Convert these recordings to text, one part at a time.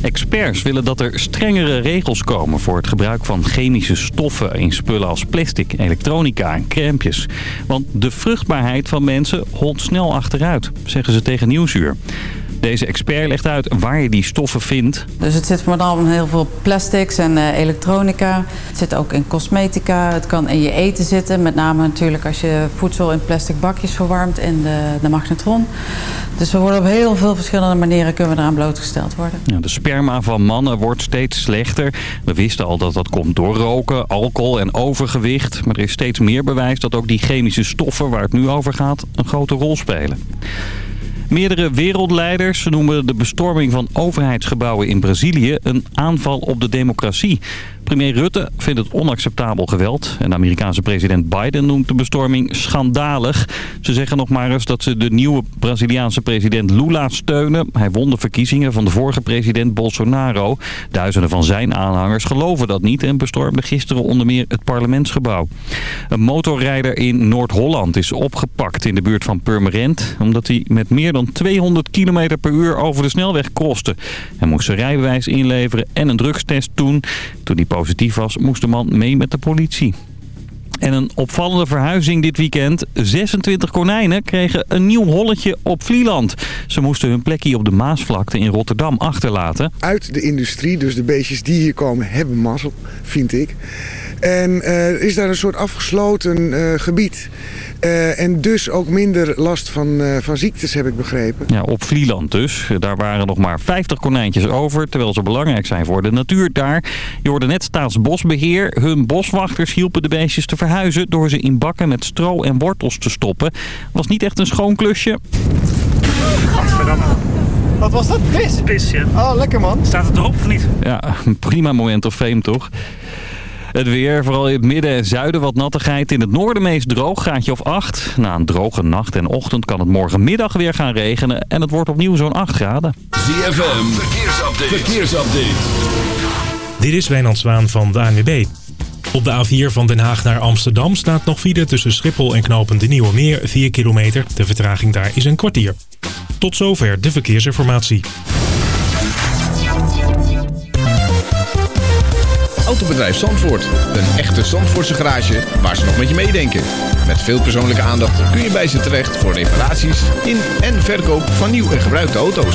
Experts willen dat er strengere regels komen voor het gebruik van chemische stoffen in spullen als plastic, elektronica en crèmpjes. Want de vruchtbaarheid van mensen holt snel achteruit, zeggen ze tegen Nieuwsuur. Deze expert legt uit waar je die stoffen vindt. Dus het zit vooral in heel veel plastics en uh, elektronica. Het zit ook in cosmetica. Het kan in je eten zitten. Met name natuurlijk als je voedsel in plastic bakjes verwarmt in de, de magnetron. Dus we worden op heel veel verschillende manieren kunnen we eraan blootgesteld worden. Ja, de sperma van mannen wordt steeds slechter. We wisten al dat dat komt door roken, alcohol en overgewicht. Maar er is steeds meer bewijs dat ook die chemische stoffen waar het nu over gaat een grote rol spelen. Meerdere wereldleiders noemen de bestorming van overheidsgebouwen in Brazilië een aanval op de democratie. Premier Rutte vindt het onacceptabel geweld. En Amerikaanse president Biden noemt de bestorming schandalig. Ze zeggen nog maar eens dat ze de nieuwe Braziliaanse president Lula steunen. Hij won de verkiezingen van de vorige president Bolsonaro. Duizenden van zijn aanhangers geloven dat niet en bestormden gisteren onder meer het parlementsgebouw. Een motorrijder in Noord-Holland is opgepakt in de buurt van Purmerend... omdat hij met meer dan 200 km per uur over de snelweg kroste. Hij moest zijn rijbewijs inleveren en een drugstest doen. Toen hij positief was, moest de man mee met de politie. En een opvallende verhuizing dit weekend. 26 konijnen kregen een nieuw holletje op Vlieland. Ze moesten hun plekje op de Maasvlakte in Rotterdam achterlaten. Uit de industrie, dus de beestjes die hier komen, hebben mazzel, vind ik. En uh, is daar een soort afgesloten uh, gebied. Uh, en dus ook minder last van, van ziektes, heb ik begrepen. Ja, op Vlieland dus. Daar waren nog maar 50 konijntjes over, terwijl ze belangrijk zijn voor de natuur daar. Je hoorde net Staatsbosbeheer. Hun boswachters hielpen de beestjes te verhuizen door ze in bakken met stro en wortels te stoppen. Was niet echt een schoon klusje. Gadverdamme. Wat was dat? Pis? Pis, ja. Oh, lekker man. Staat het erop of niet? Ja, een prima moment of fame toch? Het weer, vooral in het midden en zuiden wat nattigheid. In het noorden meest droog, graadje of 8. Na een droge nacht en ochtend kan het morgenmiddag weer gaan regenen. En het wordt opnieuw zo'n 8 graden. ZFM, verkeersupdate. verkeersupdate. Dit is Wijnand Zwaan van de ANWB. Op de A4 van Den Haag naar Amsterdam staat nog file tussen Schiphol en Knopen de Nieuwe Meer 4 kilometer. De vertraging daar is een kwartier. Tot zover de verkeersinformatie. Autobedrijf Zandvoort. Een echte Zandvoortse garage waar ze nog met je meedenken. Met veel persoonlijke aandacht kun je bij ze terecht voor reparaties in en verkoop van nieuw en gebruikte auto's.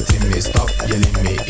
fighting me, stop yelling me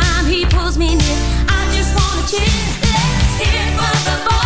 time he pulls me near, I just wanna cheer. Let's hear for the boy.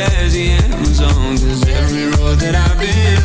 jazzy Amazon Cause every road that I've been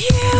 you.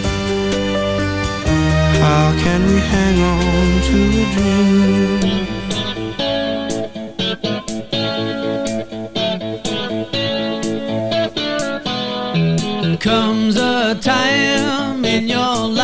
How can we hang on to a dream? Comes a time in your life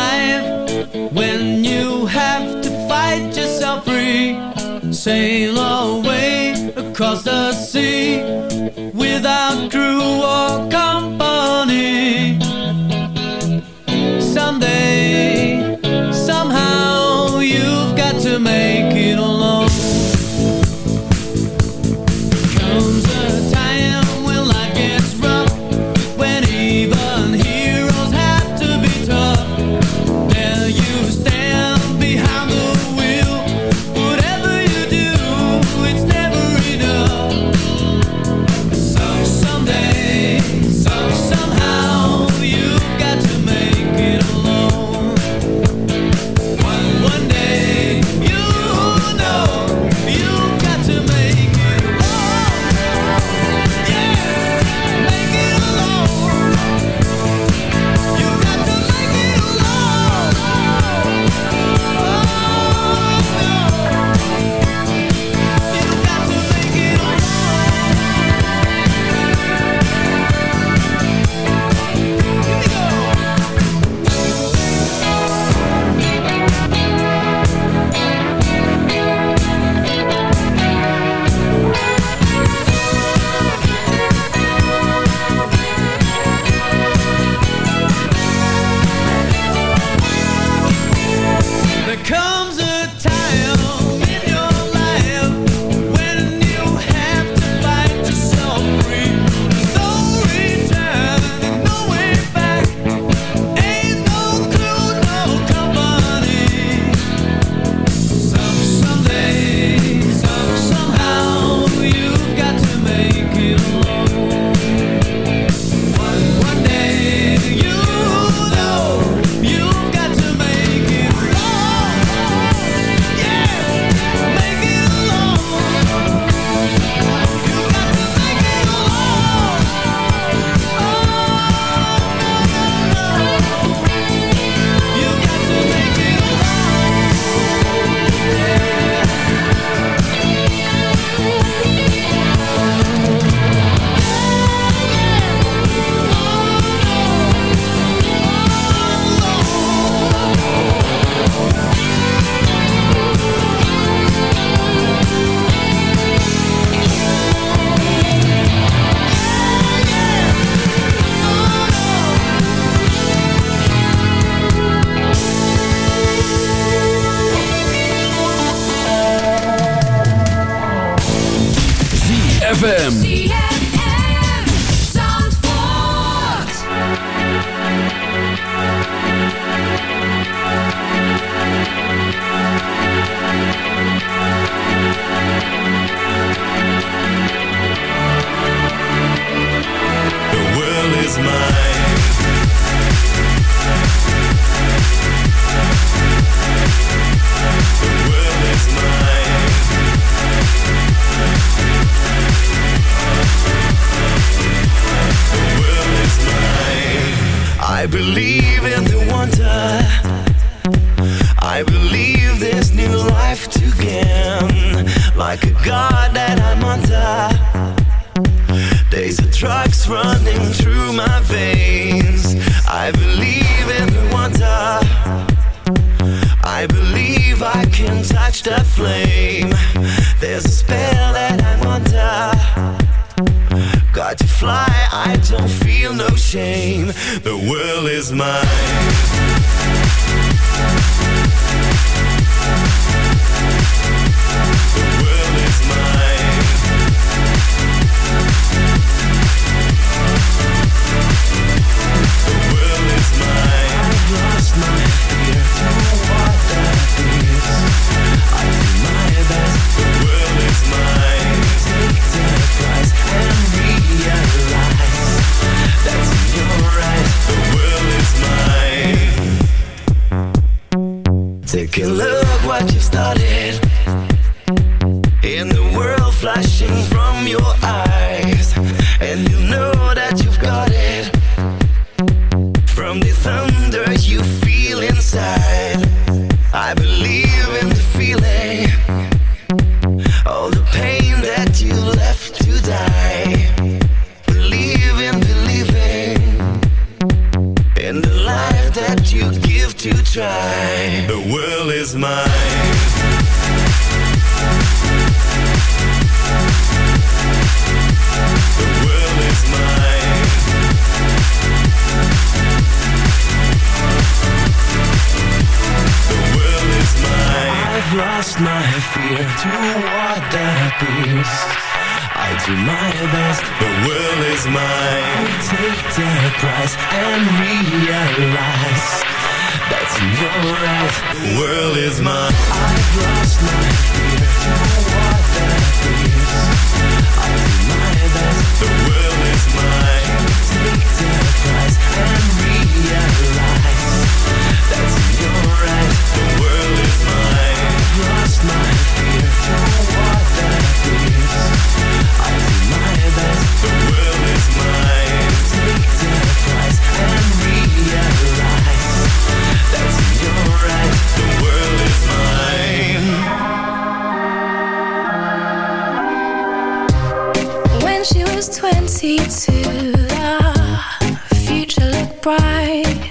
22 the future looked bright.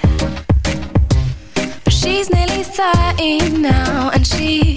But she's nearly 30 now and she